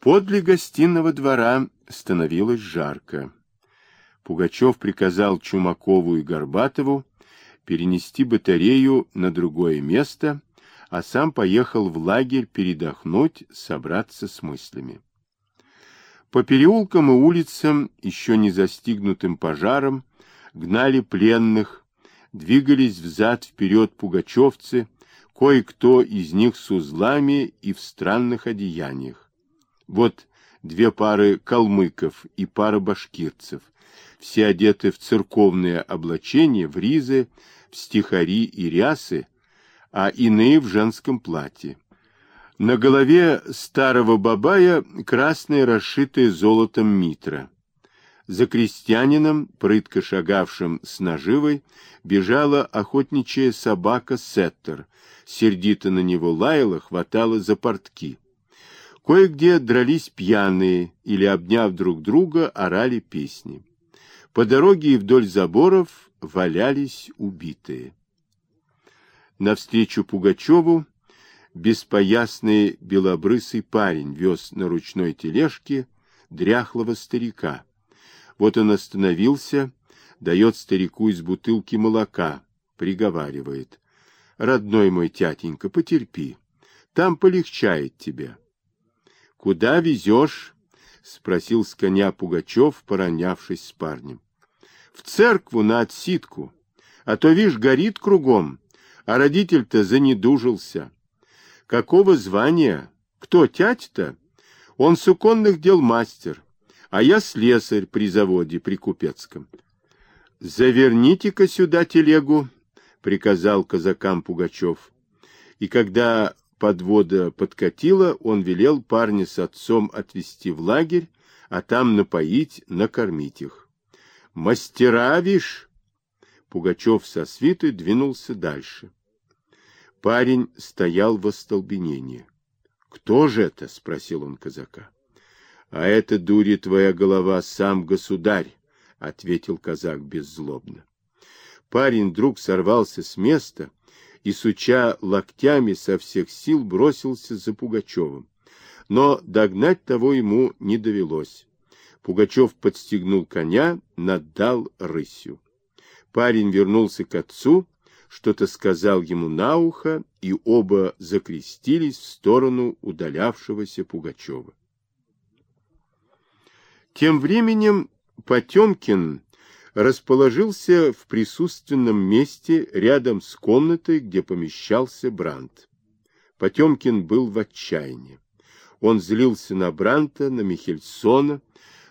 Подле гостиного двора становилось жарко. Пугачев приказал Чумакову и Горбатову перенести батарею на другое место, а сам поехал в лагерь передохнуть, собраться с мыслями. По переулкам и улицам, еще не застигнутым пожаром, гнали пленных, двигались взад-вперед пугачевцы, кое-кто из них с узлами и в странных одеяниях. Вот две пары калмыков и пара башкирцев, все одеты в церковные облачения, в ризы, в стихари и рясы, а иные в женском платье. На голове старого бабая красная расшитая золотом митра. За крестьянином, прытко шагавшим с наживой, бежала охотничья собака Сеттер, сердито на него лаяла, хватала за портки. Кое-где дрались пьяные или, обняв друг друга, орали песни. По дороге и вдоль заборов валялись убитые. Навстречу Пугачеву беспоясный белобрысый парень вез на ручной тележке дряхлого старика. Вот он остановился, дает старику из бутылки молока, приговаривает. «Родной мой тятенька, потерпи, там полегчает тебе». «Куда везешь?» — спросил с коня Пугачев, поронявшись с парнем. — В церкву на отсидку, а то, видишь, горит кругом, а родитель-то занедужился. Какого звания? Кто тять-то? Он суконных дел мастер, а я слесарь при заводе, при Купецком. — Заверните-ка сюда телегу, — приказал казакам Пугачев. И когда подвода подкатила, он велел парня с отцом отвезти в лагерь, а там напоить, накормить их. «Мастера, вишь!» Пугачев со свитой двинулся дальше. Парень стоял в остолбенении. «Кто же это?» — спросил он казака. «А это, дури, твоя голова, сам государь!» — ответил казак беззлобно. Парень вдруг сорвался с места и, суча локтями со всех сил, бросился за Пугачевым. Но догнать того ему не довелось. Пугачев подстегнул коня, наддал рысью. Парень вернулся к отцу, что-то сказал ему на ухо, и оба закрестились в сторону удалявшегося Пугачева. Тем временем Потемкин расположился в присутственном месте рядом с комнатой, где помещался Брант. Потемкин был в отчаянии. Он злился на Бранта, на Михельсона,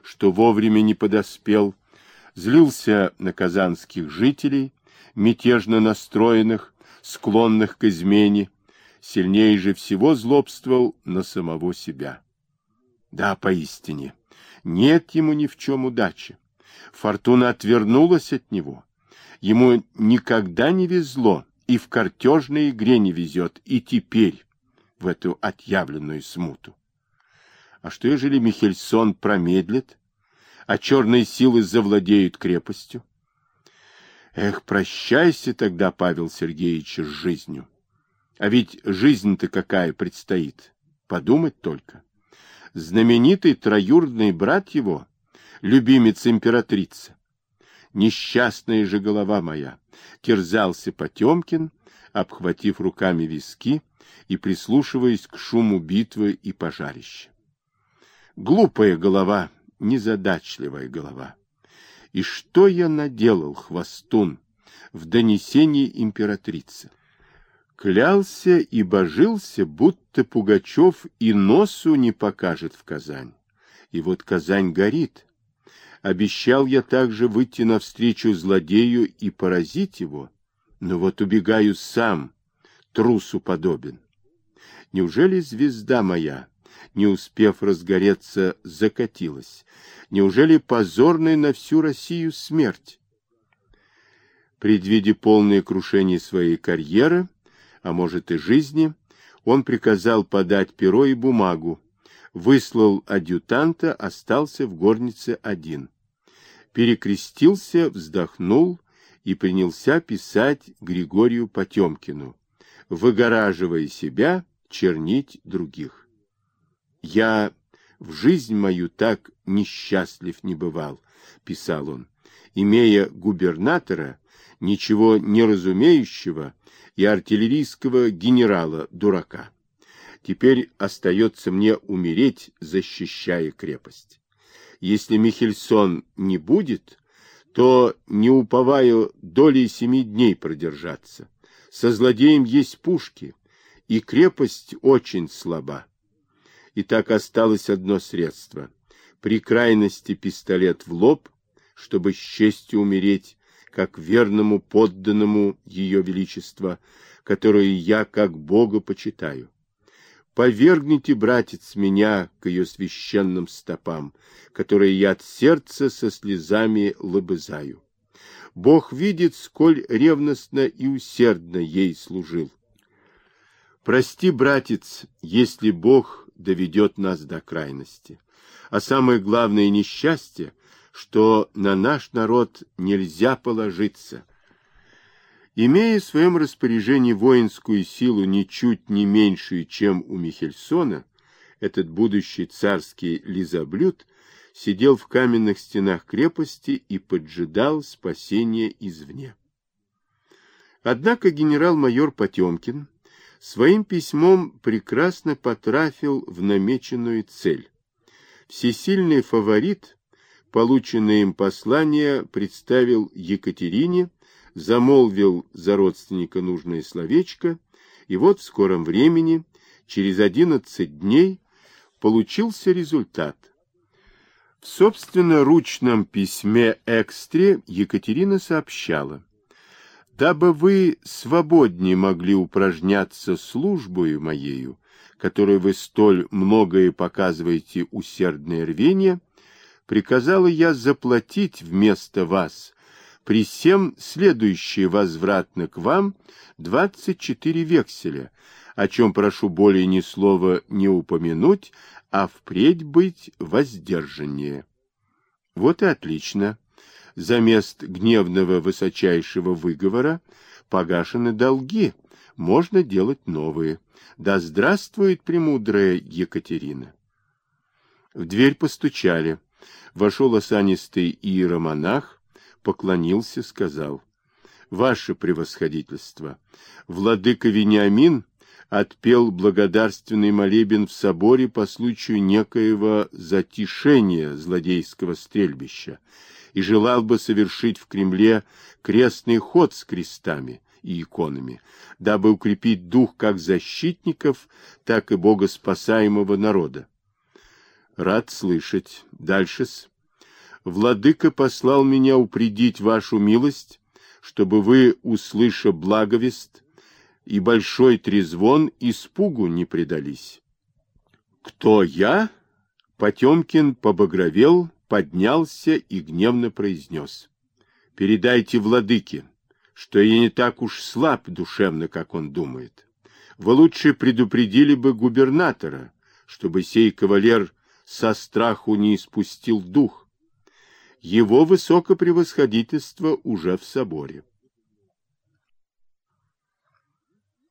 что вовремя не подоспел, злился на казанских жителей, мятежно настроенных, склонных к измене, сильнее же всего злобствовал на самого себя. Да, поистине, нет ему ни в чем удачи. Фортуна отвернулась от него. Ему никогда не везло, и в картежной игре не везет, и теперь в эту отъявленную смуту. А что, ежели Михельсон промедлит, а черные силы завладеют крепостью? Эх, прощайся тогда, Павел Сергеевич, с жизнью. А ведь жизнь-то какая предстоит. Подумать только. Знаменитый троюродный брат его, любимец императрицы. Несчастная же голова моя, терзался Потемкин, обхватив руками виски и прислушиваясь к шуму битвы и пожарища. Глупая голова, незадачливая голова. И что я наделал, хвостун, в донесении императрицы? Клялся и божился, будто Пугачев и носу не покажет в Казань. И вот Казань горит, Обещал я также выйти навстречу злодею и поразить его, но вот убегаю сам, трусу подобен. Неужели звезда моя, не успев разгореться, закатилась? Неужели позорная на всю Россию смерть? Предвидя полное крушение своей карьеры, а может и жизни, он приказал подать перо и бумагу, выслал адъютанта, остался в горнице один. Перекрестился, вздохнул и принялся писать Григорию Потемкину, выгораживая себя, чернить других. Я В жизнь мою так несчастлив не бывал, писал он, имея губернатора, ничего не разумеющего и артиллерийского генерала-дурака. Теперь остается мне умереть, защищая крепость. Если Михельсон не будет, то не уповаю долей семи дней продержаться. Со злодеем есть пушки, и крепость очень слаба. И так осталось одно средство. При крайности пистолет в лоб, чтобы с честью умереть, как верному подданному Ее Величества, которое я как Бога почитаю. Повергните, братец, меня к ее священным стопам, которые я от сердца со слезами лобызаю. Бог видит, сколь ревностно и усердно ей служил. Прости, братец, если Бог доведет нас до крайности. А самое главное несчастье, что на наш народ нельзя положиться. Имея в своем распоряжении воинскую силу ничуть не меньшую, чем у Михельсона, этот будущий царский лизоблюд сидел в каменных стенах крепости и поджидал спасения извне. Однако генерал-майор Потемкин своим письмом прекрасно потрафил в намеченную цель. Всесильный фаворит, полученное им послание, представил Екатерине, замолвил за родственника нужное словечко, и вот в скором времени, через одиннадцать дней, получился результат. В собственноручном письме Экстре Екатерина сообщала, «Дабы вы свободнее могли упражняться службою моею, которой вы столь многое показываете усердное рвение, приказала я заплатить вместо вас при всем следующее возвратно к вам двадцать четыре векселя, о чем прошу более ни слова не упомянуть, а впредь быть воздержаннее. Вот и отлично. За мест гневного высочайшего выговора погашены долги, можно делать новые. Да здравствует премудрая Екатерина! В дверь постучали. Вошел осанистый иеромонах, поклонился, сказал, «Ваше превосходительство, владыка Вениамин отпел благодарственный молебен в соборе по случаю некоего затишения злодейского стрельбища и желал бы совершить в Кремле крестный ход с крестами и иконами, дабы укрепить дух как защитников, так и богоспасаемого народа. Рад слышать. Дальше-с. Владыка послал меня упредить вашу милость, чтобы вы, услыша благовест, и большой трезвон испугу не предались. Кто я? Потемкин побагровел, поднялся и гневно произнес. Передайте владыке, что я не так уж слаб душевно, как он думает. Вы лучше предупредили бы губернатора, чтобы сей кавалер со страху не испустил дух. Его высокопревосходительство уже в соборе.